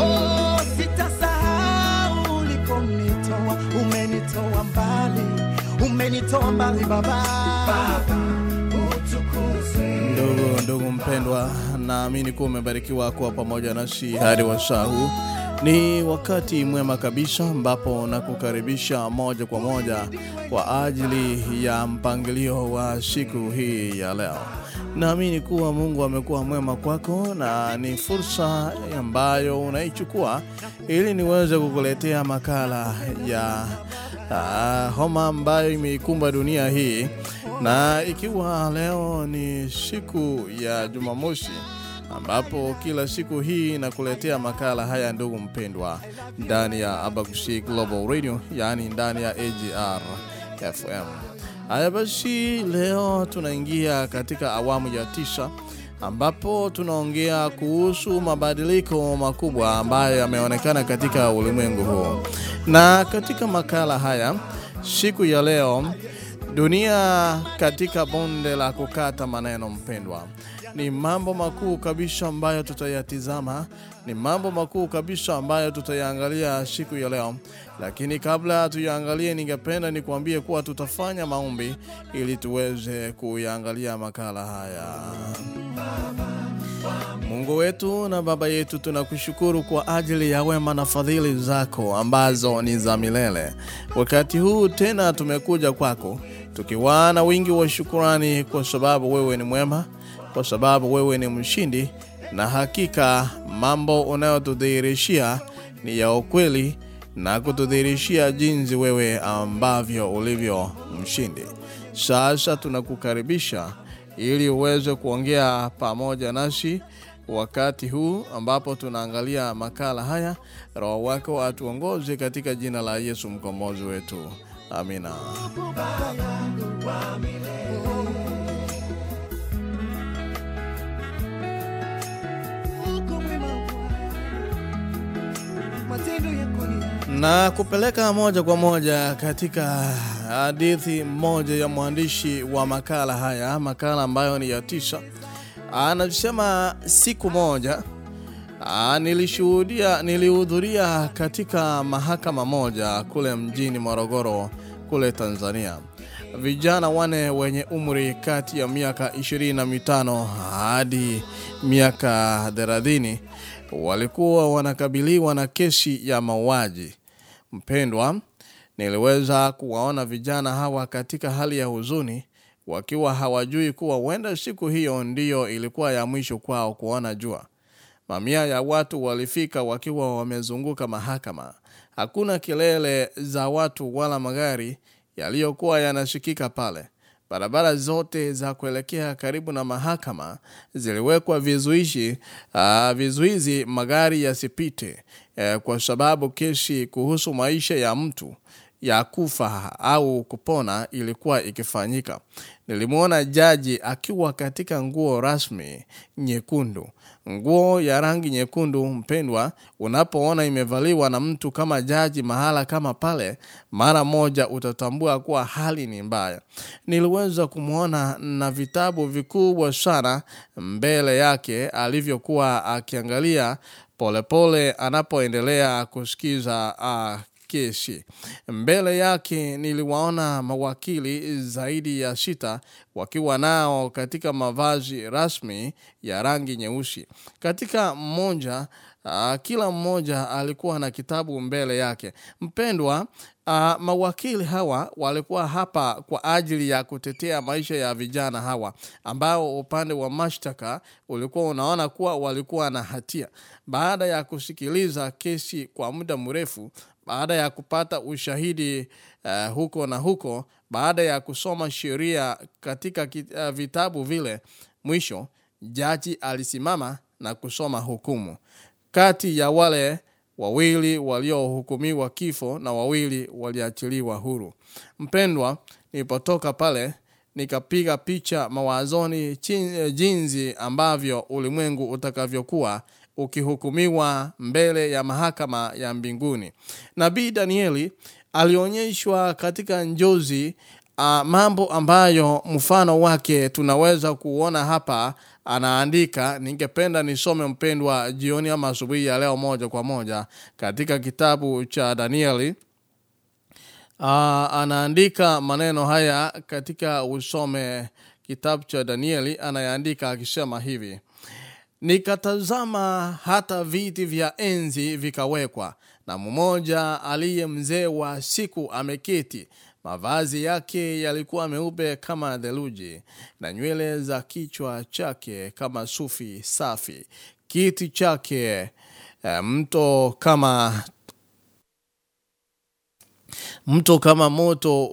Oh, sitasahau ulikonitoa, umenitoa mbali, umenitoa mbali Baba. Ndugu ndugu mpendwa, naamini kuwa umebarikiwa kuwa pamoja nasi hadi wa Shahu. Ni wakati mwema kabisa ambapo nakukaribisha moja kwa moja kwa ajili ya mpangilio wa siku hii ya leo. Naamini kuwa Mungu amekuwa mwema kwako na ni fursa ambayo unaichukua ili niweze kukuletea makala ya ah, homa ambayo imeikumba dunia hii, na ikiwa leo ni siku ya Jumamosi ambapo kila siku hii nakuletea makala haya, ndugu mpendwa, ndani ya Abagusi Global Radio, yaani ndani ya AGR FM. Haya basi, leo tunaingia katika awamu ya tisa ambapo tunaongea kuhusu mabadiliko makubwa ambayo yameonekana katika ulimwengu huu, na katika makala haya siku ya leo, dunia katika bonde la kukata maneno, mpendwa. Ni mambo makuu kabisa ambayo tutayatizama, ni mambo makuu kabisa ambayo tutayaangalia siku ya leo. Lakini kabla tuyaangalie, ningependa nikuambie kuwa tutafanya maombi ili tuweze kuyaangalia makala haya. Mungu wetu na Baba yetu, tunakushukuru kwa ajili ya wema na fadhili zako ambazo ni za milele. Wakati huu tena tumekuja kwako tukiwa na wingi wa shukurani, kwa sababu wewe ni mwema kwa sababu wewe ni mshindi, na hakika mambo unayotudhihirishia ni ya ukweli na kutudhihirishia jinsi wewe ambavyo ulivyo mshindi. Sasa tunakukaribisha ili uweze kuongea pamoja nasi wakati huu ambapo tunaangalia makala haya. Roho wako atuongoze katika jina la Yesu mkombozi wetu, amina. Na kupeleka moja kwa moja katika hadithi moja ya mwandishi wa makala haya, makala ambayo ni ya tisha. Anasema siku moja nilishuhudia nilihudhuria katika mahakama moja kule mjini Morogoro kule Tanzania. Vijana wane wenye umri kati ya miaka ishirini na mitano hadi miaka thelathini walikuwa wanakabiliwa na kesi ya mauaji. Mpendwa, niliweza kuwaona vijana hawa katika hali ya huzuni, wakiwa hawajui kuwa huenda siku hiyo ndiyo ilikuwa ya mwisho kwao kuona jua. Mamia ya watu walifika wakiwa wamezunguka mahakama. Hakuna kelele za watu wala magari yaliyokuwa yanashikika pale. Barabara zote za kuelekea karibu na mahakama ziliwekwa vizuishi, uh, vizuizi magari yasipite, uh, kwa sababu kesi kuhusu maisha ya mtu ya kufa au kupona ilikuwa ikifanyika. Nilimwona jaji akiwa katika nguo rasmi nyekundu. Nguo ya rangi nyekundu, mpendwa, unapoona imevaliwa na mtu kama jaji mahala kama pale, mara moja utatambua kuwa hali ni mbaya. Niliweza kumwona na vitabu vikubwa sana mbele yake alivyokuwa akiangalia polepole anapoendelea kusikiza uh, kesi. Mbele yake niliwaona mawakili zaidi ya sita wakiwa nao katika mavazi rasmi ya rangi nyeusi. Katika mmoja uh, kila mmoja alikuwa na kitabu mbele yake. Mpendwa, uh, mawakili hawa walikuwa hapa kwa ajili ya kutetea maisha ya vijana hawa ambao upande wa mashtaka ulikuwa unaona kuwa walikuwa na hatia. Baada ya kusikiliza kesi kwa muda mrefu, baada ya kupata ushahidi uh, huko na huko, baada ya kusoma sheria katika uh, vitabu vile, mwisho jaji alisimama na kusoma hukumu kati ya wale wawili waliohukumiwa kifo na wawili waliachiliwa huru. Mpendwa, nilipotoka pale nikapiga picha mawazoni chin- jinsi ambavyo ulimwengu utakavyokuwa ukihukumiwa mbele ya mahakama ya mbinguni. Nabii Danieli alionyeshwa katika njozi uh, mambo ambayo mfano wake tunaweza kuona hapa anaandika ningependa nisome mpendwa jioni ama asubuhi ya leo moja kwa moja katika kitabu cha danieli uh, anaandika maneno haya katika usome kitabu cha danieli anayeandika akisema hivi nikatazama hata viti vya enzi vikawekwa na mmoja aliye mzee wa siku ameketi. Mavazi yake yalikuwa meupe kama theluji na nywele za kichwa chake kama sufi safi. Kiti chake eh, mto kama mto kama moto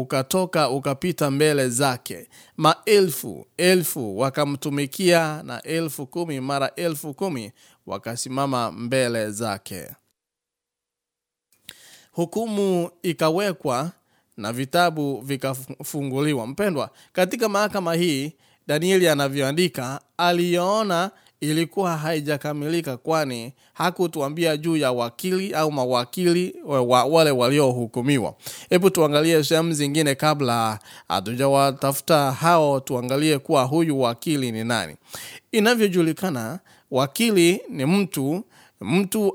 ukatoka ukapita mbele zake. Maelfu elfu wakamtumikia na elfu kumi mara elfu kumi wakasimama mbele zake. Hukumu ikawekwa na vitabu vikafunguliwa. Mpendwa katika mahakama hii danieli anavyoandika aliyoona ilikuwa haijakamilika kwani hakutuambia juu ya wakili au mawakili wa, wa, wale waliohukumiwa. Hebu tuangalie sehemu zingine kabla hatujawatafuta hao tuangalie kuwa huyu wakili ni nani. Inavyojulikana wakili ni mtu mtu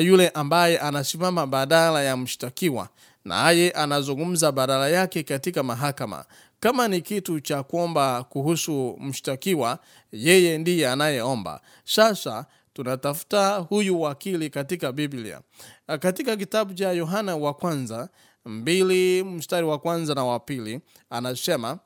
yule ambaye anasimama badala ya mshtakiwa naye anazungumza badala yake katika mahakama kama ni kitu cha kuomba kuhusu mshtakiwa yeye ndiye anayeomba. Sasa tunatafuta huyu wakili katika biblia. Katika kitabu cha yohana wa kwanza mbili mstari wa kwanza na wa pili anasema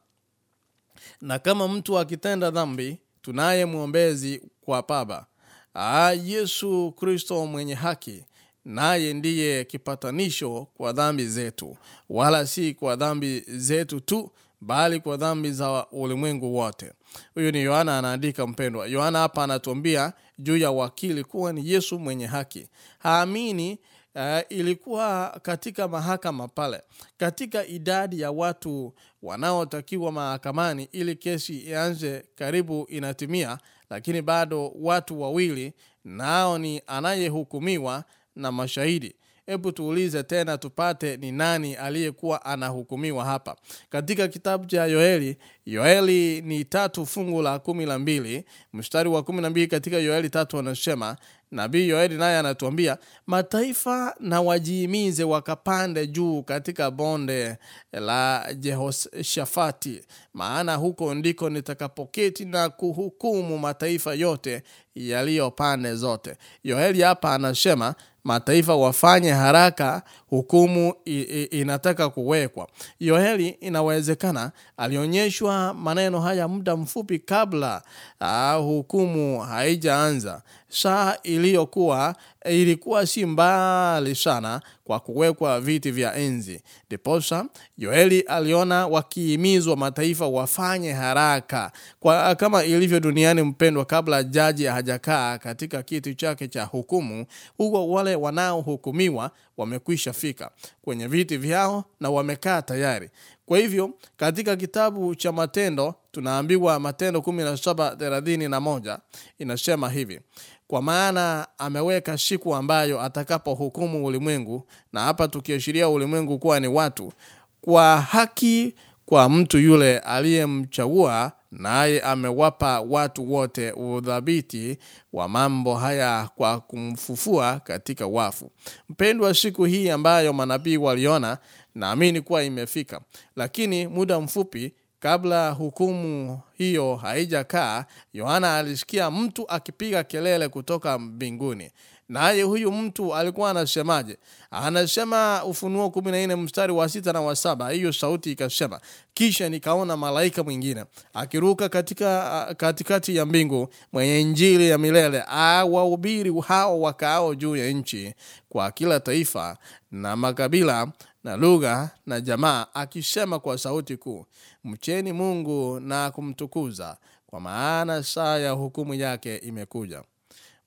na kama mtu akitenda dhambi tunaye mwombezi kwa baba. Aa, yesu kristo mwenye haki naye ndiye kipatanisho kwa dhambi zetu. Wala si kwa dhambi zetu tu bali kwa dhambi za ulimwengu wote. Huyu ni yohana anaandika mpendwa yohana hapa anatuambia juu ya wakili kuwa ni yesu mwenye haki. Haamini uh, ilikuwa katika mahakama pale katika idadi ya watu wanaotakiwa mahakamani ili kesi ianze karibu inatimia lakini bado watu wawili nao ni anayehukumiwa na mashahidi hebu tuulize tena tupate ni nani aliyekuwa anahukumiwa hapa. Katika kitabu cha yoeli yoeli ni tatu fungu la kumi na mbili mstari wa kumi na mbili katika yoeli tatu anasema nabii yoeli naye anatuambia mataifa na wajiimize wakapande juu katika bonde la jehoshafati maana huko ndiko nitakapoketi na kuhukumu mataifa yote yaliyo pande zote. Yoeli hapa anasema mataifa wafanye haraka hukumu inataka kuwekwa. Yoeli inawezekana alionyeshwa maneno haya muda mfupi kabla uh, hukumu haijaanza saa iliyokuwa ilikuwa si mbali sana kwa kuwekwa viti vya enzi. Ndiposa yoeli aliona wakiimizwa mataifa wafanye haraka. Kwa kama ilivyo duniani mpendwa kabla jaji hajakaa katika kiti chake cha hukumu huko wale wanaohukumiwa wamekwisha fika. Kwenye viti vyao na wamekaa tayari kwa hivyo katika kitabu cha matendo tunaambiwa matendo 1731 inasema hivi kwa maana ameweka siku ambayo atakapohukumu ulimwengu na hapa tukiashiria ulimwengu kuwa ni watu kwa haki kwa mtu yule aliyemchagua naye amewapa watu wote udhabiti wa mambo haya kwa kumfufua katika wafu. Mpendwa siku hii ambayo manabii waliona naamini kuwa imefika. Lakini muda mfupi kabla hukumu hiyo haijakaa yohana alisikia mtu akipiga kelele kutoka mbinguni. Naye huyu mtu alikuwa anasemaje? Anasema ufunuo kumi na nne mstari wa sita na wa saba hiyo sauti ikasema kisha nikaona malaika mwingine akiruka katika katikati ya mbingu mwenye injili ya milele awahubiri hao wakaao juu ya nchi kwa kila taifa na makabila na lugha na jamaa akisema kwa sauti kuu mcheni mungu na kumtukuza kwa maana saa ya hukumu yake imekuja.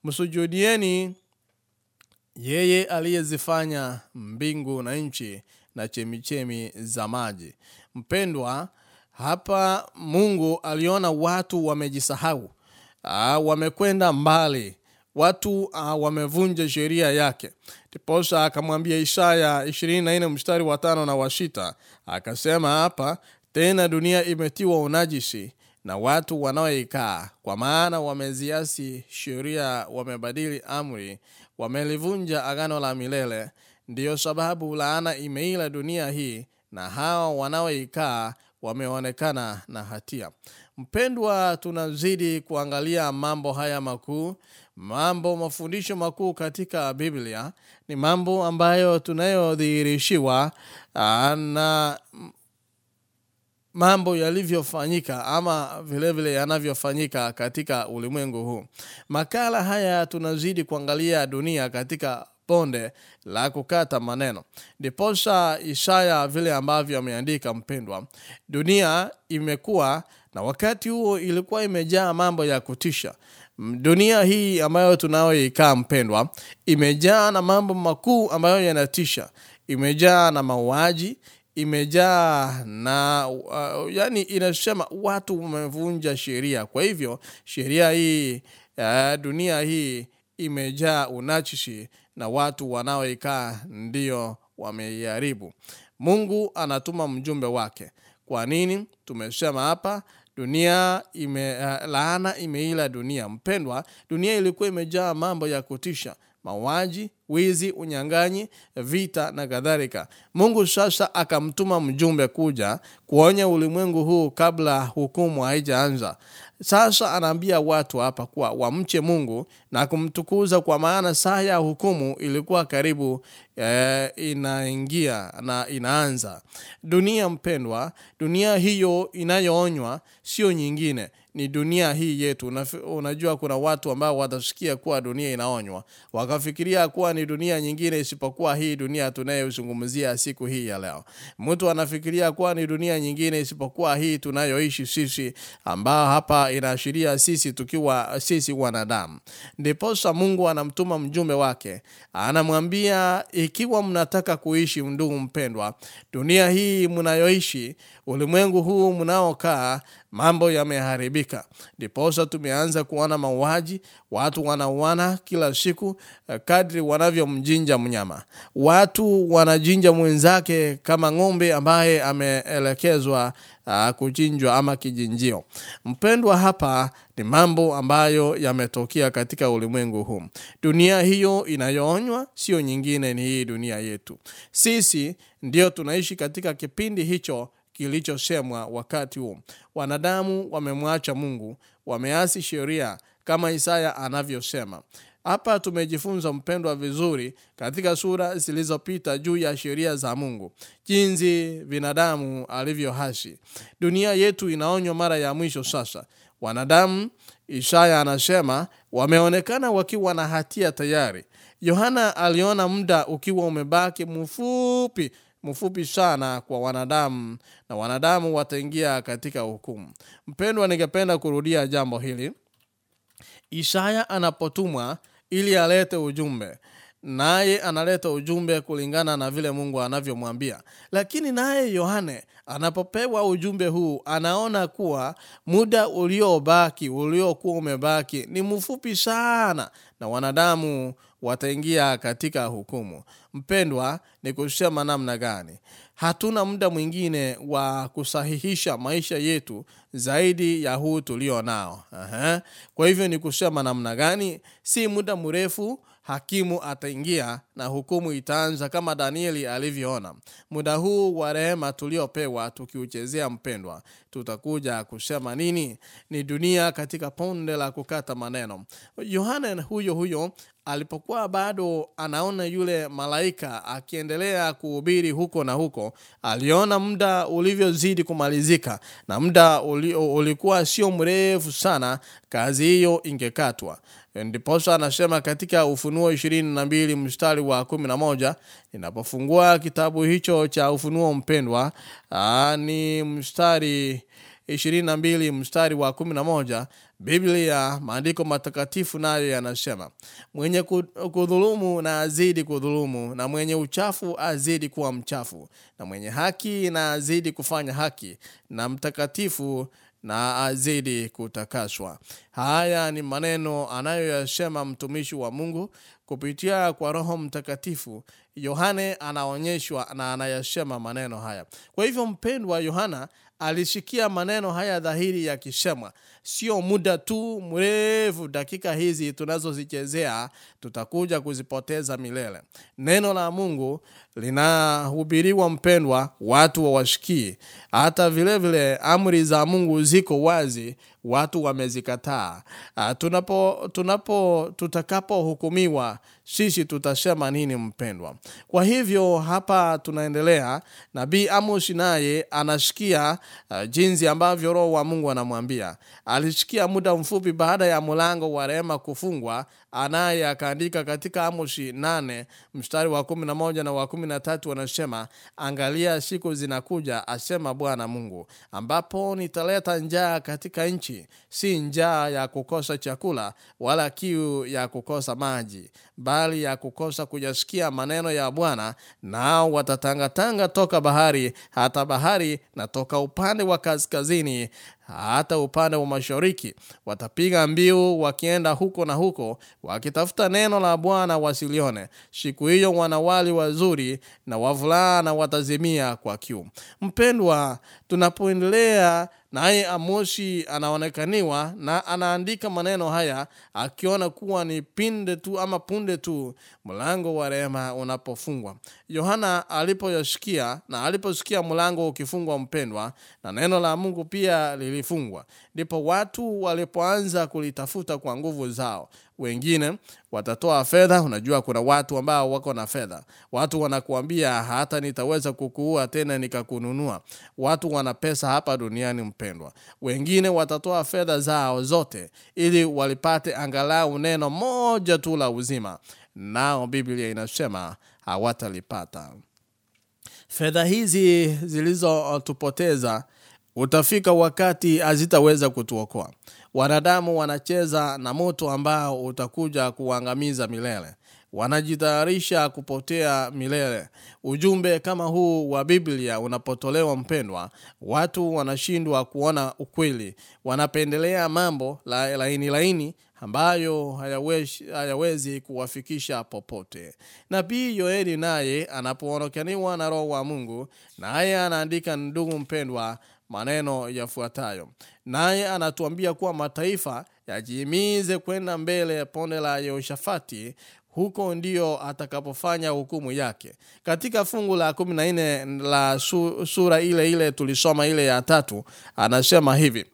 Msujudieni yeye aliyezifanya mbingu na nchi na chemichemi za maji. Mpendwa hapa mungu aliona watu wamejisahau ah, wamekwenda mbali watu uh, wamevunja sheria yake tiposa akamwambia isaya 24 mstari wa tano na wa sita akasema hapa tena dunia imetiwa unajisi na watu wanaoikaa, kwa maana wameziasi sheria, wamebadili amri, wamelivunja agano la milele. Ndiyo sababu laana imeila dunia hii, na hawa wanaoikaa wameonekana na hatia. Mpendwa, tunazidi kuangalia mambo haya makuu, mambo mafundisho makuu katika Biblia. Ni mambo ambayo tunayodhihirishiwa na mambo yalivyofanyika ama vilevile yanavyofanyika katika ulimwengu huu. Makala haya tunazidi kuangalia dunia katika bonde la kukata maneno. Ndiposa Isaya vile ambavyo ameandika, mpendwa, dunia imekuwa na wakati huo ilikuwa imejaa mambo ya kutisha. Dunia hii ambayo tunayoikaa, mpendwa, imejaa na mambo makuu ambayo yanatisha. Imejaa na mauaji, imejaa na uh, yani inasema watu wamevunja sheria. Kwa hivyo sheria hii uh, dunia hii imejaa unachishi na watu wanaoikaa ndio wameiharibu. Mungu anatuma mjumbe wake. Kwa nini? Tumesema hapa dunia ime, uh, laana imeila dunia. Mpendwa, dunia ilikuwa imejaa mambo ya kutisha mawaji wizi, unyang'anyi, vita na kadhalika. Mungu sasa akamtuma mjumbe kuja kuonya ulimwengu huu kabla hukumu haijaanza. Sasa anaambia watu hapa kuwa wamche Mungu na kumtukuza, kwa maana saa ya hukumu ilikuwa karibu e, inaingia na inaanza. Dunia mpendwa, dunia hiyo inayoonywa sio nyingine ni dunia hii yetu. Unajua, kuna watu ambao watasikia kuwa dunia inaonywa wakafikiria kuwa ni dunia nyingine isipokuwa hii dunia tunayozungumzia siku hii ya leo. Mtu anafikiria kuwa ni dunia nyingine isipokuwa hii tunayoishi sisi, ambao hapa inaashiria sisi tukiwa sisi wanadamu. Ndiposa Mungu anamtuma mjumbe wake, anamwambia ikiwa mnataka kuishi, ndugu mpendwa, dunia hii mnayoishi, ulimwengu huu mnaokaa mambo yameharibika. Ndiposa tumeanza kuona mauaji, watu wanauana kila siku kadri wanavyomjinja mnyama. Watu wanajinja mwenzake kama ng'ombe ambaye ameelekezwa uh, kuchinjwa ama kijinjio. Mpendwa, hapa ni mambo ambayo yametokea katika ulimwengu huu. Dunia hiyo inayoonywa sio nyingine, ni hii dunia yetu. Sisi ndio tunaishi katika kipindi hicho kilichosemwa wakati huo. Wanadamu wamemwacha Mungu, wameasi sheria kama Isaya anavyosema. Hapa tumejifunza mpendwa, vizuri katika sura zilizopita juu ya sheria za Mungu, jinsi binadamu alivyohasi. Dunia yetu inaonywa mara ya mwisho sasa. Wanadamu, Isaya anasema, wameonekana wakiwa na hatia tayari. Yohana aliona muda ukiwa umebaki mfupi mfupi sana kwa wanadamu na wanadamu wataingia katika hukumu. Mpendwa, ningependa kurudia jambo hili. Isaya anapotumwa ili alete ujumbe, naye analeta ujumbe kulingana na vile Mungu anavyomwambia. Lakini naye Yohane anapopewa ujumbe huu, anaona kuwa muda uliobaki uliokuwa umebaki ni mfupi sana, na wanadamu wataingia katika hukumu. Mpendwa, ni kusema namna gani? Hatuna muda mwingine wa kusahihisha maisha yetu zaidi ya huu tulio nao. Aha. Kwa hivyo ni kusema namna gani? Si muda mrefu hakimu ataingia na hukumu itaanza, kama Danieli alivyoona. Muda huu wa rehema tuliopewa tukiuchezea, mpendwa, tutakuja kusema nini? Ni dunia katika ponde la kukata maneno. Yohana huyo huyo alipokuwa bado anaona yule malaika akiendelea kuhubiri huko na huko, aliona muda ulivyozidi kumalizika na muda ulikuwa sio mrefu sana, kazi hiyo ingekatwa. Ndiposa anasema katika Ufunuo ishirini na mbili mstari wa kumi ninapofungua kitabu hicho cha Ufunuo mpendwa, aa, ni mstari ishirini na mbili mstari wa kumi na moja Biblia, maandiko matakatifu nayo yanasema, mwenye kudhulumu na azidi kudhulumu, na mwenye uchafu azidi kuwa mchafu, na mwenye haki na azidi kufanya haki, na mtakatifu na azidi kutakaswa. Haya ni maneno anayoyasema mtumishi wa Mungu kupitia kwa Roho Mtakatifu. Yohane anaonyeshwa na anayasema maneno haya. Kwa hivyo, mpendwa, Yohana alishikia maneno haya dhahiri ya kishema. sio muda tu mrefu dakika hizi tunazozichezea tutakuja kuzipoteza milele. Neno la mungu linahubiriwa mpendwa watu wawashikii hata vile vile amri za mungu ziko wazi watu wamezikataa. Tunapo tunapo tunapo tutakapohukumiwa sisi tutasema nini mpendwa? Kwa hivyo hapa tunaendelea. Nabii amos naye anashikia uh, jinsi ambavyo roho wa mungu anamwambia. Alishikia muda mfupi baada ya mlango wa rehema kufungwa anaye akaandika katika amoshi 8 mstari wa 11 na wa 13 anasema angalia siku zinakuja asema bwana mungu ambapo nitaleta njaa katika nchi. Si njaa ya kukosa chakula wala kiu ya kukosa maji bali ya kukosa kujasikia maneno ya bwana nao watatangatanga toka bahari hata bahari na toka upande wa kaskazini hata upande wa mashariki watapiga mbiu wakienda huko na huko wakitafuta neno la bwana wasilione. Siku hiyo wanawali wazuri na wavulana watazimia kwa kiu. Mpendwa tunapoendelea naye Amosi anaonekaniwa na anaandika maneno haya akiona kuwa ni pinde tu ama punde tu mlango wa rehema unapofungwa. Yohana alipoyasikia na aliposikia mlango ukifungwa mpendwa na neno la mungu pia lilifungwa ndipo watu walipoanza kulitafuta kwa nguvu zao wengine watatoa fedha. Unajua kuna watu ambao wako na fedha. Watu wanakuambia hata nitaweza kukuua tena nikakununua. Watu wana pesa hapa duniani mpendwa. Wengine watatoa fedha zao zote ili walipate angalau neno moja tu la uzima. Nao biblia inasema hawatalipata. Fedha hizi zilizotupoteza utafika wakati hazitaweza kutuokoa. Wanadamu wanacheza na moto ambao utakuja kuangamiza milele. Wanajitayarisha kupotea milele. Ujumbe kama huu wa biblia unapotolewa mpendwa watu wanashindwa kuona ukweli. Wanapendelea mambo la, laini laini ambayo hayawezi, hayawezi kuwafikisha popote. Nabii yoeli naye anapoonekaniwa na roho wa mungu naye anaandika ndugu mpendwa maneno yafuatayo. Naye anatuambia kuwa mataifa yajihimize kwenda mbele ya ponde la yehoshafati huko ndio atakapofanya hukumu yake. Katika fungu la kumi na nne la su, sura ile ile tulisoma ile ya tatu anasema hivi.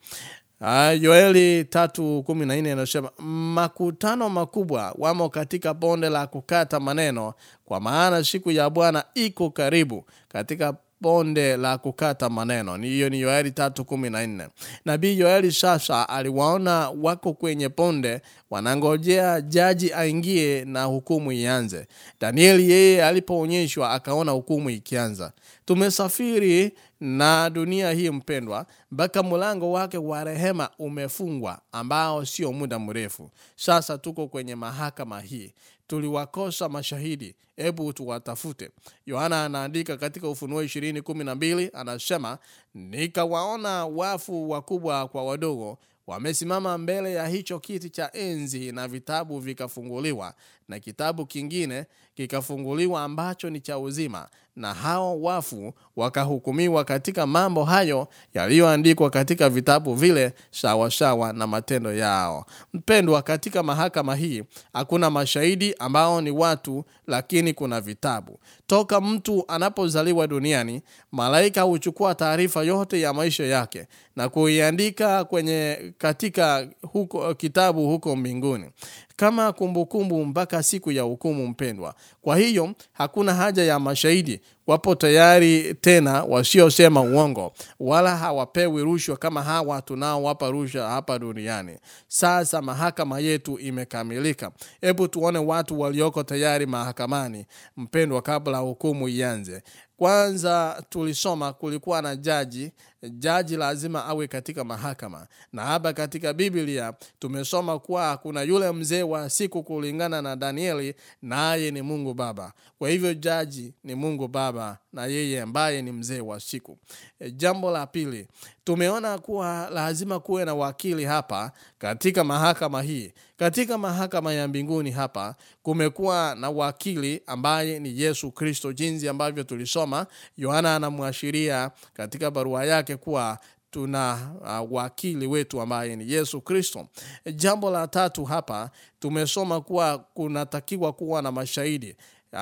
Uh, yoeli tatu kumi na nne anasema makutano makubwa wamo katika bonde la kukata maneno kwa maana siku ya bwana iko karibu. Katika bonde la kukata maneno. Ni- hiyo ni yoeli tatu kumi na nne. Nabii yoeli sasa aliwaona wako kwenye ponde wanangojea jaji aingie na hukumu ianze. Danieli yeye alipoonyeshwa akaona hukumu ikianza. Tumesafiri na dunia hii mpendwa mpaka mlango wake wa rehema umefungwa ambao sio muda mrefu. Sasa tuko kwenye mahakama hii. Tuliwakosa mashahidi. Hebu tuwatafute. Yohana anaandika katika ufunuo ishirini kumi na mbili anasema nikawaona wafu wakubwa kwa wadogo wamesimama mbele ya hicho kiti cha enzi na vitabu vikafunguliwa na kitabu kingine kikafunguliwa ambacho ni cha uzima na hao wafu wakahukumiwa katika mambo hayo yaliyoandikwa katika vitabu vile sawasawa na matendo yao. Mpendwa katika mahakama hii hakuna mashahidi ambao ni watu lakini kuna vitabu. Toka mtu anapozaliwa duniani malaika huchukua taarifa yote ya maisha yake na kuiandika kwenye katika huko kitabu huko mbinguni kama kumbukumbu kumbu mpaka siku ya hukumu mpendwa. Kwa hiyo hakuna haja ya mashahidi. Wapo tayari tena wasiosema uongo wala hawapewi rushwa kama hawa tunaowapa rushwa hapa duniani. Sasa mahakama yetu imekamilika. Hebu tuone watu walioko tayari mahakamani mpendwa kabla hukumu ianze. Kwanza tulisoma kulikuwa na jaji jaji lazima awe katika mahakama. Na hapa katika biblia tumesoma kuwa kuna yule mzee wa siku kulingana na danieli naye ni mungu baba. Kwa hivyo jaji ni mungu baba na yeye ambaye ni mzee wa siku. E, jambo la pili tumeona kuwa lazima kuwe na wakili hapa katika mahakama hii. Katika mahakama ya mbinguni hapa kumekuwa na wakili ambaye ni yesu kristo jinsi ambavyo tulisoma yohana anamwashiria katika barua yake kuwa tuna uh, wakili wetu ambaye ni yesu kristo. Jambo la tatu hapa tumesoma kuwa kunatakiwa kuwa na mashahidi. Uh,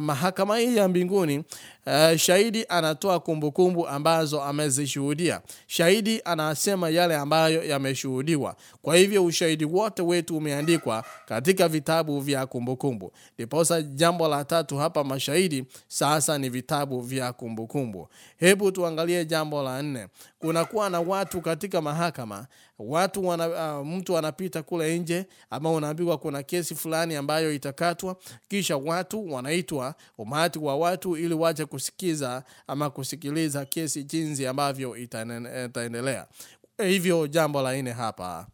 mahakama hii ya mbinguni uh, shahidi anatoa kumbukumbu ambazo amezishuhudia. Shahidi anasema yale ambayo yameshuhudiwa. Kwa hivyo ushahidi wote wetu umeandikwa katika vitabu vya kumbukumbu. Ndiposa jambo la tatu hapa mashahidi sasa ni vitabu vya kumbukumbu. Hebu tuangalie jambo la nne. Kunakuwa na watu katika mahakama. Watu wana, uh, mtu anapita kule nje ama unaambiwa kuna kesi fulani ambayo itakatwa. Kisha watu wanaitwa umati wa watu ili waje kusikiza ama kusikiliza kesi jinsi ambavyo itaendelea. Hivyo jambo la nne hapa.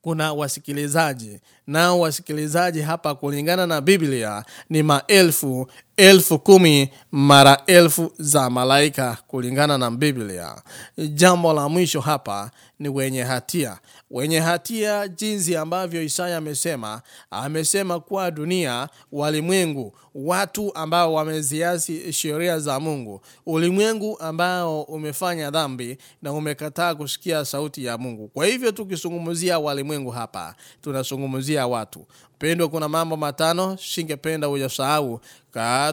Kuna wasikilizaji. Nao wasikilizaji hapa kulingana na biblia ni maelfu elfu kumi mara elfu za malaika kulingana na biblia. Jambo la mwisho hapa ni wenye hatia. Wenye hatia jinsi ambavyo isaya amesema amesema kuwa dunia walimwengu watu ambao wameziasi sheria za mungu ulimwengu ambao umefanya dhambi na umekataa kusikia sauti ya mungu. Kwa hivyo tukizungumzia walimwengu hapa tunazungumzia watu mpendwa kuna mambo matano singependa uyasahau.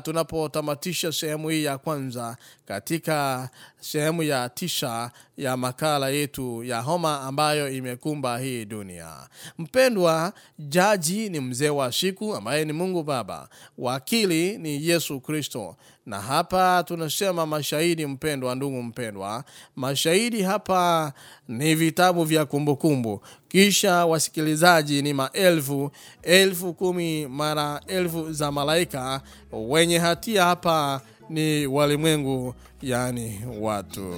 Tunapotamatisha sehemu hii ya kwanza katika sehemu ya tisha ya makala yetu ya homa ambayo imekumba hii dunia. Mpendwa jaji ni mzee wa siku ambaye ni mungu baba. Wakili ni yesu kristo na hapa tunasema mashahidi mpendwa ndugu mpendwa mashahidi hapa ni vitabu vya kumbukumbu kisha wasikilizaji ni maelfu elfu kumi mara elfu za malaika wenye hatia hapa ni walimwengu yani watu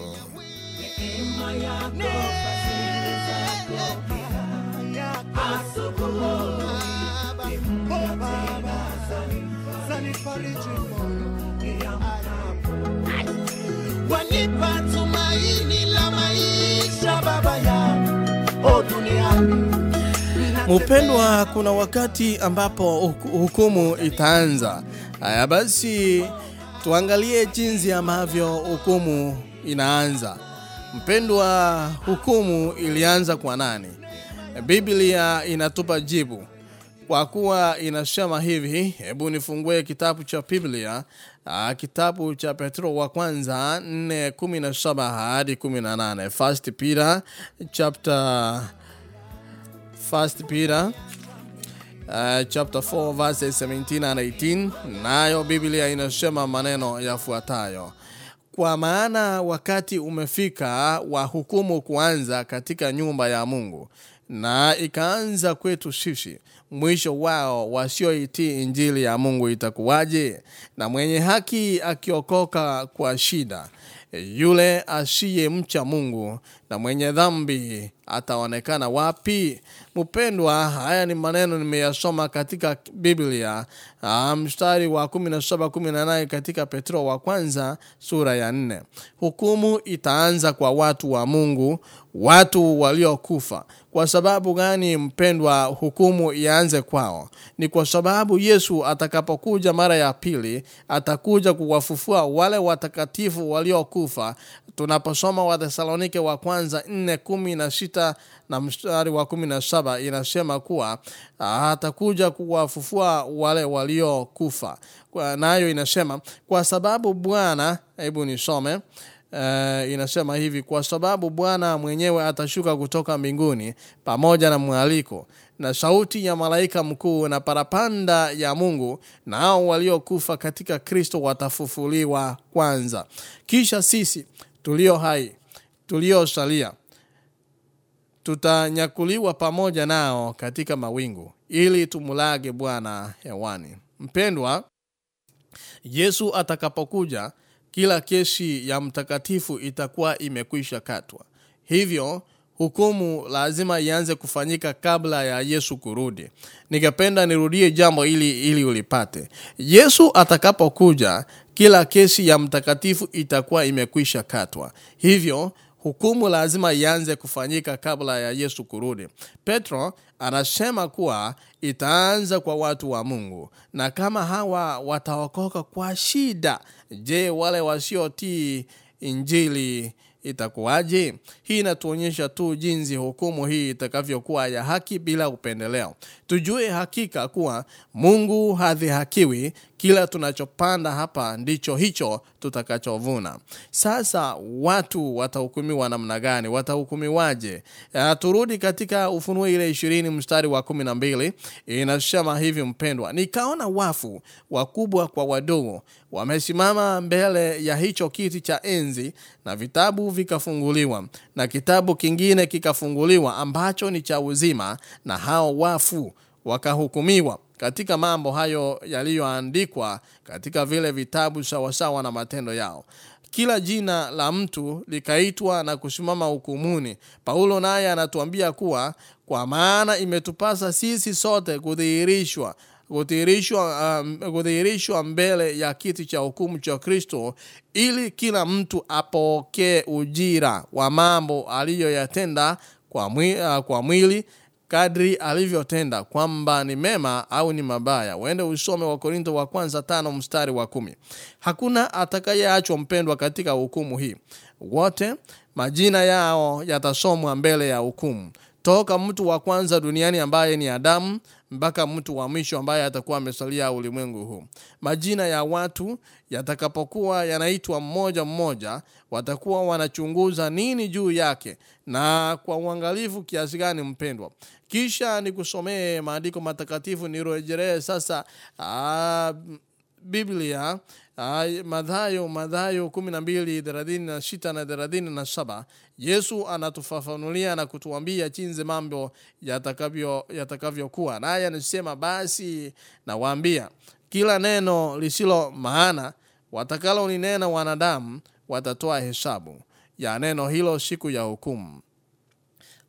wanipa tumaini la maisha baba yangu o duniani Mupendwa, kuna wakati ambapo hukumu itaanza. Haya basi, tuangalie jinsi ambavyo hukumu inaanza. Mpendwa, hukumu ilianza kwa nani? Biblia inatupa jibu kwa kuwa inasema hivi. Hebu nifungue kitabu cha Biblia, uh, kitabu cha Petro wa kwanza 4:17 hadi 18. First Peter chapter First Peter uh, chapter 4 verses 17 and 18 nayo Biblia inasema maneno yafuatayo kwa maana wakati umefika wa hukumu kuanza katika nyumba ya Mungu na ikaanza kwetu sisi mwisho wao wasioitii injili ya Mungu itakuwaje? Na mwenye haki akiokoka kwa shida yule asiye mcha Mungu na mwenye dhambi ataonekana wapi? Mpendwa, haya ni maneno nimeyasoma katika Biblia ah, mstari wa 17 18 katika Petro wa kwanza sura ya nne. Hukumu itaanza kwa watu wa Mungu, watu waliokufa. Kwa sababu gani mpendwa, hukumu ianze kwao? Ni kwa sababu Yesu atakapokuja mara ya pili atakuja kuwafufua wale watakatifu waliokufa. Tunaposoma Wathesalonike wa kwanza nne kumi na na mstari wa kumi na saba inasema kuwa hatakuja atakuja kuwafufua wale waliokufa. Nayo inasema kwa sababu Bwana, hebu nisome Uh, inasema hivi kwa sababu Bwana mwenyewe atashuka kutoka mbinguni pamoja na mwaliko na sauti ya malaika mkuu na parapanda ya Mungu, nao waliokufa katika Kristo watafufuliwa kwanza. Kisha sisi tulio hai tuliosalia tutanyakuliwa pamoja nao katika mawingu ili tumulage Bwana hewani. Mpendwa, Yesu atakapokuja kila kesi ya mtakatifu itakuwa imekwisha katwa. Hivyo hukumu lazima ianze kufanyika kabla ya Yesu kurudi. Ningependa nirudie jambo ili ili ulipate. Yesu atakapokuja kila kesi ya mtakatifu itakuwa imekwisha katwa. Hivyo hukumu lazima ianze kufanyika kabla ya yesu kurudi. Petro anasema kuwa itaanza kwa watu wa mungu na kama hawa wataokoka kwa shida je wale wasiotii injili itakuwaje? Hii inatuonyesha tu jinsi hukumu hii itakavyokuwa ya haki bila upendeleo tujue hakika kuwa mungu hadhihakiwi kila tunachopanda hapa ndicho hicho tutakachovuna. Sasa watu watahukumiwa namna gani? Watahukumiwaje? Turudi katika ufunuo ile ishirini mstari wa kumi na mbili. Inasema hivi mpendwa nikaona wafu wakubwa kwa wadogo wamesimama mbele ya hicho kiti cha enzi na vitabu vikafunguliwa na kitabu kingine kikafunguliwa ambacho ni cha uzima na hao wafu wakahukumiwa katika mambo hayo yaliyoandikwa katika vile vitabu sawasawa na matendo yao. Kila jina la mtu likaitwa na kusimama hukumuni. Paulo naye anatuambia kuwa kwa maana imetupasa sisi sote kudhihirishwa kudhihirishwa um, mbele ya kiti cha hukumu cha kristo ili kila mtu apokee ujira wa mambo aliyoyatenda kwa, uh, kwa mwili kadri alivyotenda kwamba ni mema au ni mabaya. Uende usome wa korinto wa kwanza tano mstari wa kumi. Hakuna atakayeachwa mpendwa katika hukumu hii. Wote majina yao yatasomwa mbele ya hukumu. Toka mtu wa kwanza duniani ambaye ni adamu mpaka mtu wa mwisho ambaye atakuwa amesalia ulimwengu huu. Majina ya watu yatakapokuwa yanaitwa mmoja mmoja watakuwa wanachunguza nini juu yake na kwa uangalifu kiasi gani mpendwa. Kisha nikusomee maandiko matakatifu nirejelee sasa aa, biblia Ay, kumi na mbili thelathini na sita na thelathini na saba. Yesu anatufafanulia na kutuambia chinze mambo yatakavyo yatakavyokuwa. Naye anasema basi nawaambia kila neno lisilo maana watakalo ninena wanadamu watatoa hesabu ya neno hilo siku ya hukumu.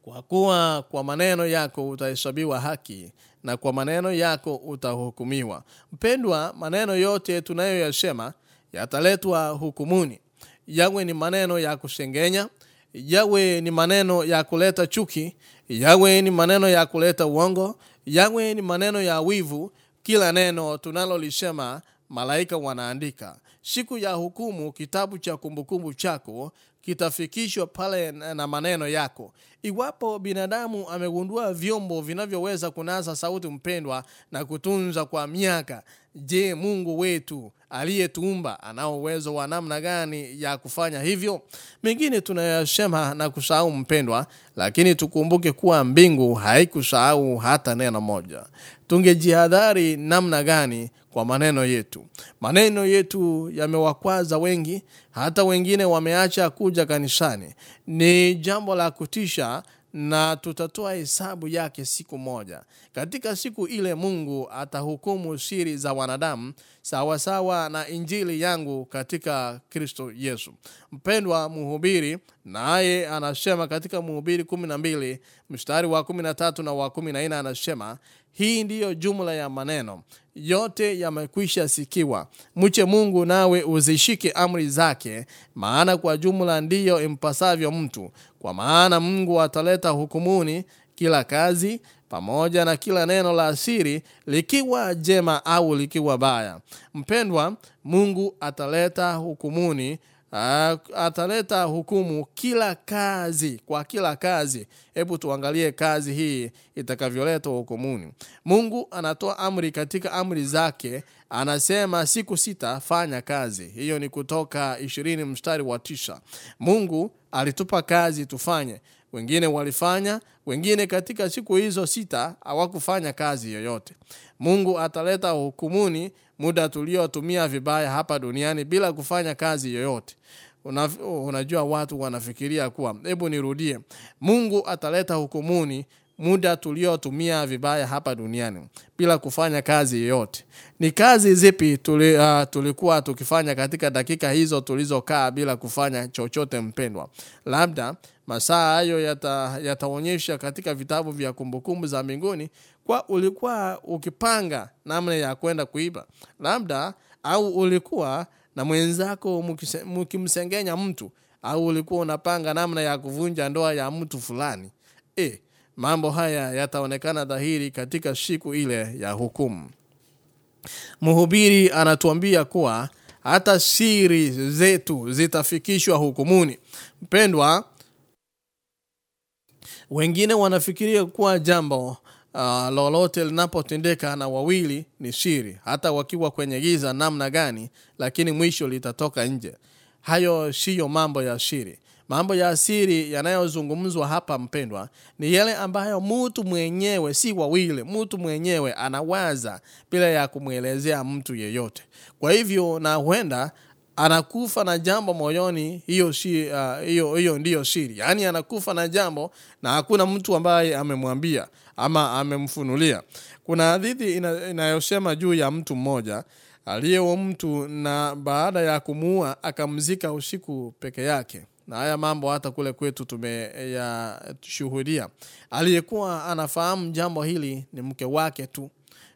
Kwa kuwa kwa maneno yako utahesabiwa haki na kwa maneno yako utahukumiwa. Mpendwa maneno yote tunayoyasema yataletwa hukumuni. Yawe ni maneno ya kushengenya, yawe ni maneno ya kuleta chuki yawe ni maneno ya kuleta uongo yawe ni maneno ya wivu kila neno tunalolisema malaika wanaandika. Siku ya hukumu kitabu cha kumbukumbu chako kitafikishwa pale na maneno yako. Iwapo binadamu amegundua vyombo vinavyoweza kunasa sauti mpendwa na kutunza kwa miaka je mungu wetu aliyetuumba anao uwezo wa namna gani ya kufanya hivyo? Mengine tunayasema na kusahau mpendwa lakini tukumbuke kuwa mbingu haikusahau hata neno moja. Tungejihadhari namna gani kwa maneno yetu? Maneno yetu yamewakwaza wengi hata wengine wameacha kuja kanisani. Ni jambo la kutisha na tutatoa hesabu yake siku moja. Katika siku ile mungu atahukumu siri za wanadamu sawasawa na injili yangu katika kristo yesu. Mpendwa mhubiri naye anasema katika mhubiri kumi na mbili mstari wa kumi na tatu na wa kumi na nne anasema hii ndiyo jumla ya maneno. Yote yamekwisha sikiwa. Mche mungu nawe uzishike amri zake maana kwa jumla ndiyo impasavyo mtu. Kwa maana mungu ataleta hukumuni kila kazi pamoja na kila neno la asiri likiwa jema au likiwa baya. Mpendwa mungu ataleta hukumuni ataleta hukumu kila kazi kwa kila kazi. Hebu tuangalie kazi hii itakavyoletwa hukumuni. Mungu anatoa amri katika amri zake anasema siku sita fanya kazi. Hiyo ni kutoka ishirini mstari wa tisha mungu alitupa kazi tufanye. Wengine walifanya wengine katika siku hizo sita hawakufanya kazi yoyote. Mungu ataleta hukumuni muda tuliotumia vibaya hapa duniani bila kufanya kazi yoyote. Una, unajua watu wanafikiria kuwa hebu nirudie. Mungu ataleta hukumuni muda tuliotumia vibaya hapa duniani bila kufanya kazi yoyote. Ni kazi zipi tuli, uh, tulikuwa tukifanya katika dakika hizo tulizokaa bila kufanya chochote mpendwa? Labda masaa hayo yataonyesha yata katika vitabu vya kumbukumbu za mbinguni kwa ulikuwa ukipanga namna ya kwenda kuiba. Labda au ulikuwa na mwenzako mkimsengenya mtu au ulikuwa unapanga namna ya kuvunja ndoa ya mtu fulani. E, mambo haya yataonekana dhahiri katika siku ile ya hukumu. Mhubiri anatuambia kuwa hata siri zetu zitafikishwa hukumuni. Mpendwa wengine wanafikiria kuwa jambo uh, lolote linapotendeka na wawili ni siri hata wakiwa kwenye giza namna gani lakini mwisho litatoka nje. Hayo siyo mambo ya siri. Mambo ya siri yanayozungumzwa hapa mpendwa ni yale ambayo mtu mwenyewe si wawili mtu mwenyewe anawaza bila ya kumwelezea mtu yeyote. Kwa hivyo na huenda anakufa na jambo moyoni hiyo si hiyo uh, hiyo ndio ndiyo siri. Yani anakufa na jambo na hakuna mtu ambaye amemwambia ama amemfunulia. Kuna hadithi ina, inayosema juu ya mtu mmoja aliyewa mtu na baada ya kumuua akamzika usiku peke yake. Na haya mambo hata kule kwetu tumeyashuhudia. Aliyekuwa anafahamu jambo hili ni mke wake tu.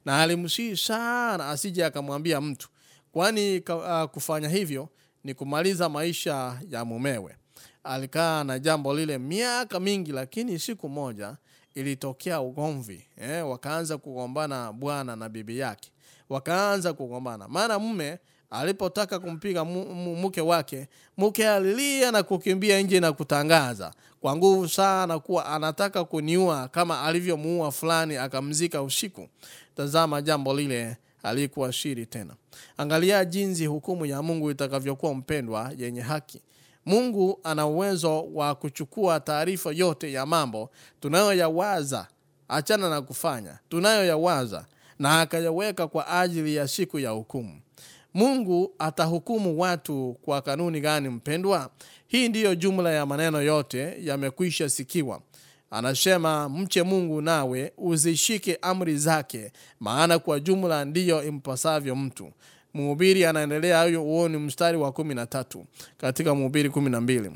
Na alimsii sana asije akamwambia mtu kwani uh, kufanya hivyo ni kumaliza maisha ya mumewe. Alikaa na jambo lile miaka mingi lakini siku moja ilitokea ugomvi eh, wakaanza kugombana bwana na bibi yake. Wakaanza kugombana. Maana mume alipotaka kumpiga mke wake mke alilia na kukimbia nje na kutangaza. Kwa nguvu sana kuwa anataka kuniua kama alivyomuua fulani akamzika usiku. Tazama jambo lile alikuwa shiri tena. Angalia jinsi hukumu ya mungu itakavyokuwa mpendwa yenye haki. Mungu ana uwezo wa kuchukua taarifa yote ya mambo tunayoyawaza achana na kufanya tunayoyawaza na akayaweka kwa ajili ya siku ya hukumu. Mungu atahukumu watu kwa kanuni gani mpendwa? Hii ndiyo jumla ya maneno yote yamekwisha sikiwa anasema mche mungu nawe uzishike amri zake maana kwa jumla ndiyo impasavyo mtu. Mhubiri anaendelea hayo huo ni mstari wa kumi na tatu katika mhubiri kumi na mbili.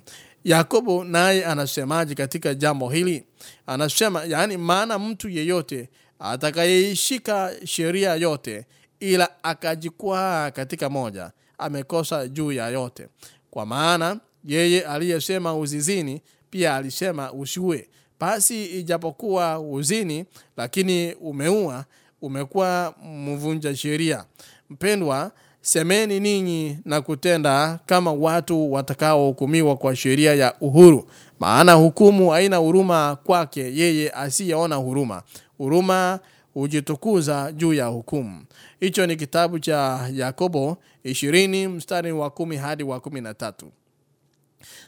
Yakobo naye anasemaje katika jambo hili? Anasema yani, maana mtu yeyote atakayeishika sheria yote ila akajikwaa katika moja amekosa juu ya yote. Kwa maana yeye aliyesema uzizini pia alisema usiue basi ijapokuwa uzini lakini umeua umekuwa mvunja sheria. Mpendwa semeni ninyi na kutenda kama watu watakaohukumiwa kwa sheria ya uhuru. Maana hukumu haina huruma kwake yeye asiyeona huruma. Huruma hujitukuza juu ya hukumu. Hicho ni kitabu cha yakobo 20 mstari wa kumi hadi wa kumi na tatu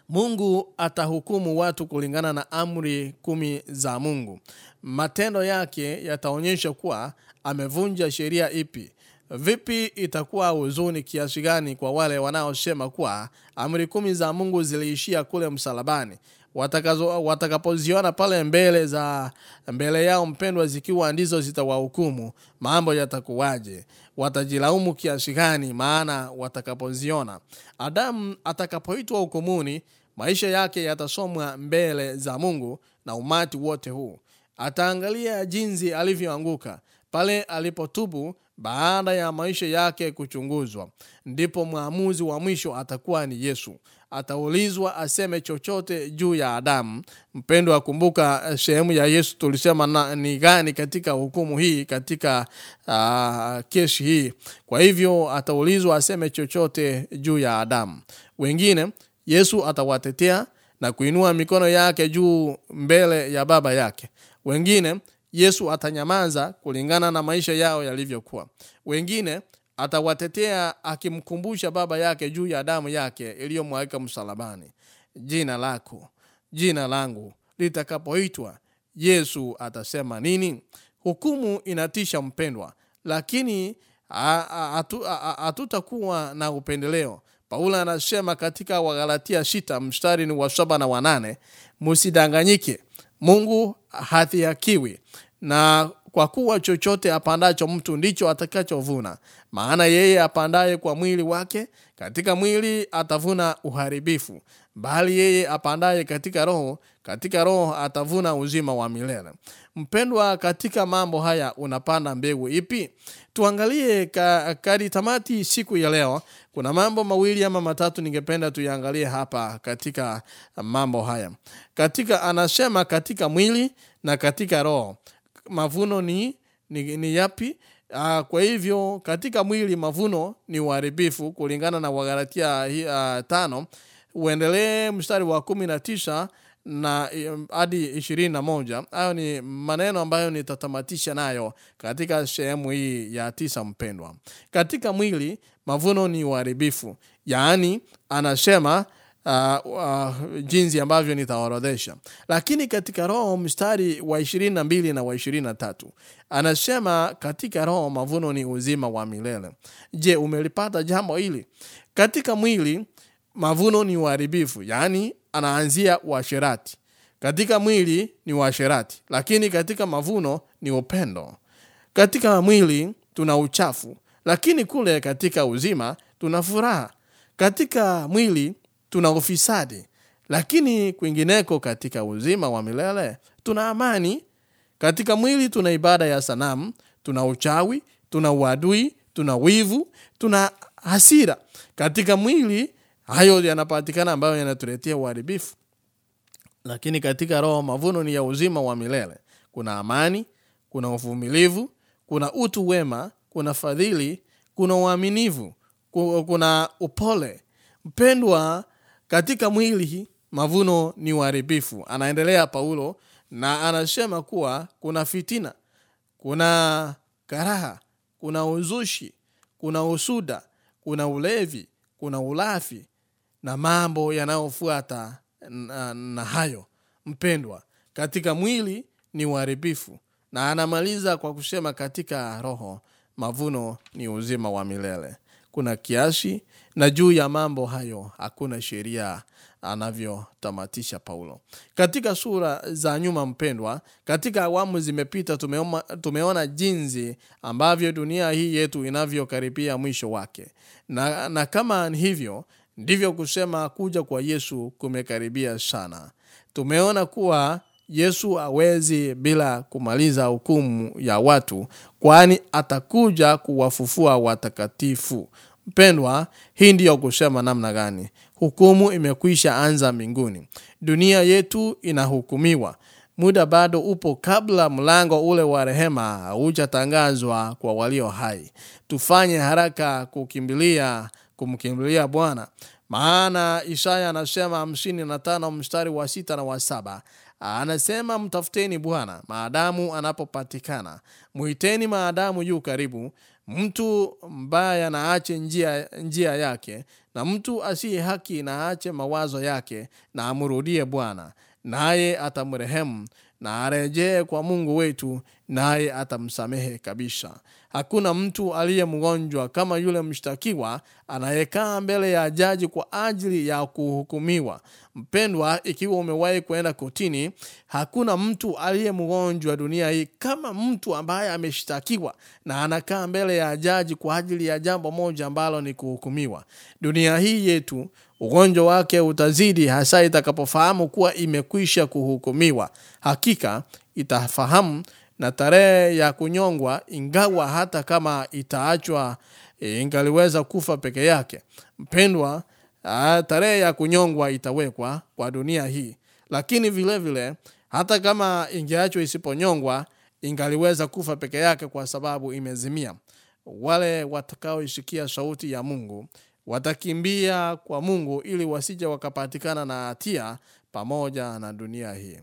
mungu atahukumu watu kulingana na amri kumi za mungu. Matendo yake yataonyesha kuwa amevunja sheria ipi. Vipi itakuwa huzuni kiasi gani kwa wale wanaosema kuwa amri kumi za mungu ziliishia kule msalabani watakapoziona pale mbele za mbele yao mpendwa zikiwa ndizo zitawahukumu. Mambo yatakuwaje? Watajilaumu kiasi gani? Maana watakapoziona. Adamu atakapoitwa hukumuni maisha yake yatasomwa mbele za mungu na umati wote huu. Ataangalia jinsi alivyoanguka pale alipotubu baada ya maisha yake kuchunguzwa. Ndipo mwamuzi wa mwisho atakuwa ni yesu ataulizwa aseme chochote juu ya adamu. Mpendo akumbuka sehemu ya yesu tulisema na, ni gani katika hukumu hii katika uh, kesi hii. Kwa hivyo ataulizwa aseme chochote juu ya adamu. Wengine yesu atawatetea na kuinua mikono yake juu mbele ya baba yake. Wengine yesu atanyamaza kulingana na maisha yao yalivyokuwa. Wengine atawatetea akimkumbusha baba yake juu ya damu yake iliyomwaika msalabani. Jina lako jina langu litakapoitwa yesu atasema nini? Hukumu inatisha mpendwa lakini hatutakuwa na upendeleo. Paulo anasema katika wagalatia sita mstari ni wa saba na wanane musidanganyike, mungu hathiakiwi na kwa kuwa chochote apandacho mtu ndicho atakachovuna. Maana yeye apandaye kwa mwili wake katika mwili atavuna uharibifu. Bali yeye apandaye katika roho katika roho atavuna uzima wa milele. Mpendwa katika mambo haya unapanda mbegu ipi? Tuangalie ka, kadi tamati siku ya leo. Kuna mambo mawili ama matatu ningependa tuyaangalie hapa katika mambo haya. Katika anasema katika mwili na katika roho mavuno ni, ni, ni yapi? Uh, kwa hivyo katika mwili mavuno ni uharibifu kulingana na wagalatia uh, tano. Uendelee mstari wa kumi na tisa na hadi ishirini na moja. Hayo ni maneno ambayo nitatamatisha nayo katika sehemu hii ya tisa mpendwa. Katika mwili mavuno ni uharibifu. Yaani anasema uh, uh, jinsi ambavyo nitaorodhesha. Lakini katika roho mstari wa ishirini na na wa ishirini na tatu anasema katika roho mavuno ni uzima wa milele. Je umelipata jambo hili? Katika mwili mavuno ni uharibifu yaani anaanzia uasherati. Katika mwili ni uasherati lakini katika mavuno ni upendo. Katika mwili tuna uchafu lakini kule katika uzima tuna furaha. Katika mwili tuna ufisadi. Lakini kwingineko katika uzima wa milele tuna amani. Katika mwili tuna ibada ya sanamu tuna uchawi tuna uadui tuna wivu tuna hasira. Katika mwili hayo yanapatikana ambayo yanatuletea uharibifu. Lakini katika roho mavuno ni ya uzima wa milele. Kuna amani kuna uvumilivu kuna utu wema kuna fadhili kuna uaminivu kuna upole. Mpendwa katika mwili mavuno ni uharibifu. Anaendelea paulo na anasema kuwa kuna fitina kuna karaha kuna uzushi kuna usuda kuna ulevi kuna ulafi na mambo yanayofuata na, na hayo. Mpendwa katika mwili ni uharibifu. Na anamaliza kwa kusema katika roho mavuno ni uzima wa milele kuna kiasi na juu ya mambo hayo hakuna sheria anavyotamatisha paulo. Katika sura za nyuma mpendwa katika awamu zimepita tumeoma, tumeona jinsi ambavyo dunia hii yetu inavyokaribia mwisho wake. Na, na kama hivyo ndivyo kusema kuja kwa yesu kumekaribia sana. Tumeona kuwa yesu awezi bila kumaliza hukumu ya watu kwani atakuja kuwafufua watakatifu. Mpendwa hii ndiyo kusema namna gani. Hukumu imekwisha anza mbinguni. Dunia yetu inahukumiwa. Muda bado upo kabla mlango ule wa rehema haujatangazwa kwa walio hai. Tufanye haraka kukimbilia kumkimbilia bwana. Maana isaya anasema hamsini na tano mstari wa sita na wa saba anasema mtafuteni bwana maadamu anapopatikana. Muiteni maadamu yu karibu. Mtu mbaya na ache njia, njia yake na mtu asiye haki na ache mawazo yake na amrudie bwana. Naye atamrehemu na arejee kwa mungu wetu naye atamsamehe kabisa hakuna mtu aliye mgonjwa kama yule mshtakiwa anayekaa mbele ya jaji kwa ajili ya kuhukumiwa. Mpendwa ikiwa umewahi kuenda kotini hakuna mtu aliye mgonjwa dunia hii kama mtu ambaye ameshtakiwa na anakaa mbele ya jaji kwa ajili ya jambo moja ambalo ni kuhukumiwa. Dunia hii yetu ugonjwa wake utazidi hasa itakapofahamu kuwa imekwisha kuhukumiwa. Hakika itafahamu na tarehe ya kunyongwa ingawa hata kama itaachwa e, ingaliweza kufa peke yake. Mpendwa tarehe ya kunyongwa itawekwa kwa dunia hii. Lakini vile vile hata kama ingeachwa isiponyongwa ingaliweza kufa peke yake kwa sababu imezimia. Wale watakaoisikia sauti ya mungu watakimbia kwa mungu ili wasije wakapatikana na hatia pamoja na dunia hii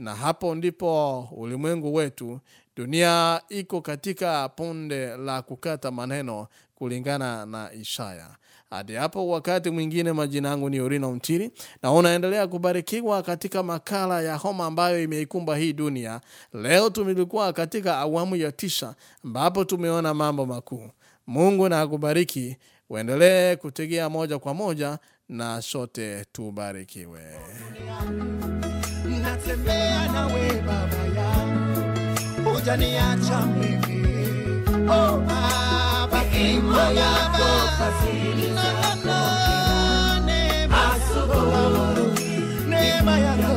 na hapo ndipo ulimwengu wetu dunia iko katika punde la kukata maneno kulingana na isaya. Hadi hapo wakati mwingine majina yangu ni orina mtiri. Na unaendelea kubarikiwa katika makala ya homa ambayo imeikumba hii dunia. Leo tumilikuwa katika awamu ya tisa ambapo tumeona mambo makuu. Mungu na akubariki. Uendelee kutegea moja kwa moja na sote tubarikiwe natembea nawe baba yangu, hujaniacha mimi. Oh Baba, kingo yako neema yako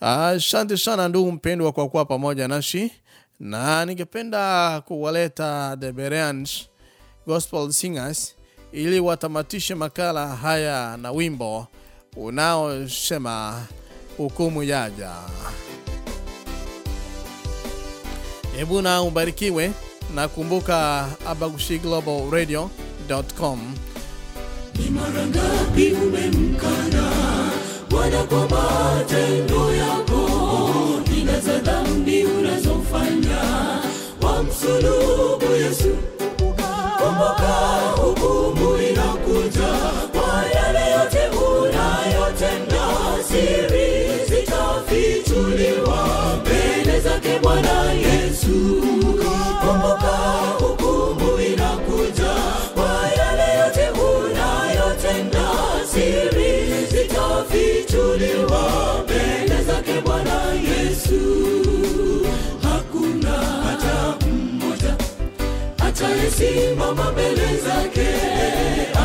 Asante sana ndugu mpendwa kwa kuwa pamoja nasi, na ningependa kuwaleta The Bereans Gospel Singers ili watamatishe makala haya na wimbo unaosema hukumu yaja. Hebu na ubarikiwe na kumbuka abagushiglobalradio.com. Ni mara ngapi umemkana Bwana kwa matendo yako, nina za dhambi unazofanya, wamsulubu Yesu. Kumbuka hukumu inakuja kwa yale yote unayotenda, siri zitafichuliwa mbele zake Bwana Yesu. Atayesimama mbele zake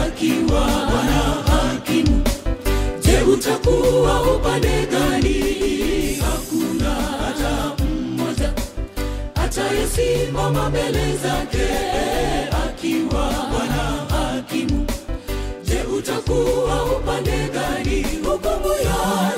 akiwa Bwana hakimu. Je, utakuwa upande gani? Hakuna hata mmoja atayesimama mbele zake akiwa Bwana hakimu. Je, utakuwa upande gani? Hukumu yaja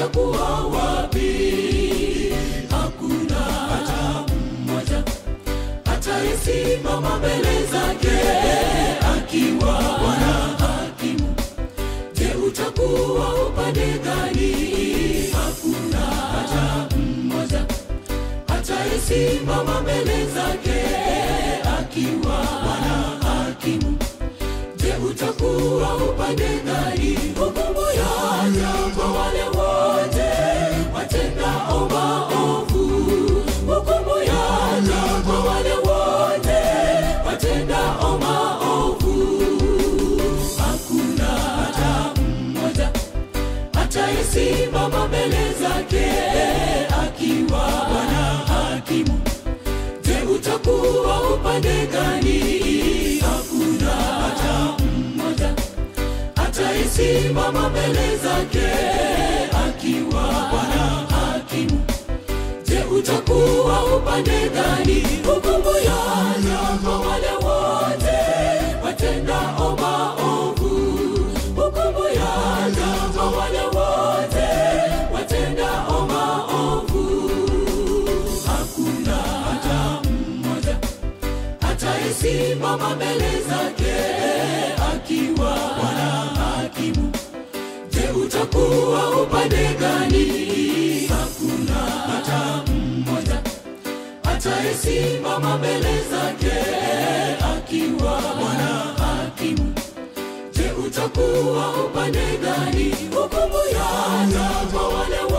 lako litakuwa wapi? Hakuna hata mmoja mbele zake akiwa wana hakimu. Je, utakuwa upande gani? Hakuna hata mmoja mbele zake akiwa wana hakimu. Je, utakuwa upande gani? Hukumu ya kwa wale wote watendao maovu. Hukumu yaja kwa wale wote watenda maovu. Hakuna hata mmoja atayesimama mbele zake akiwa Bwana hakimu. Je, utakuwa upande gani? Atayesimama mbele zake akiwa Bwana hakimu. Je, utakuwa upande gani? Hukumu ya kwa wale wote watendao maovu. Atayesimama mbele zake akiwa mwana hakimu. Je, utakuwa upande gani? Hukumu yaja kwa wale wote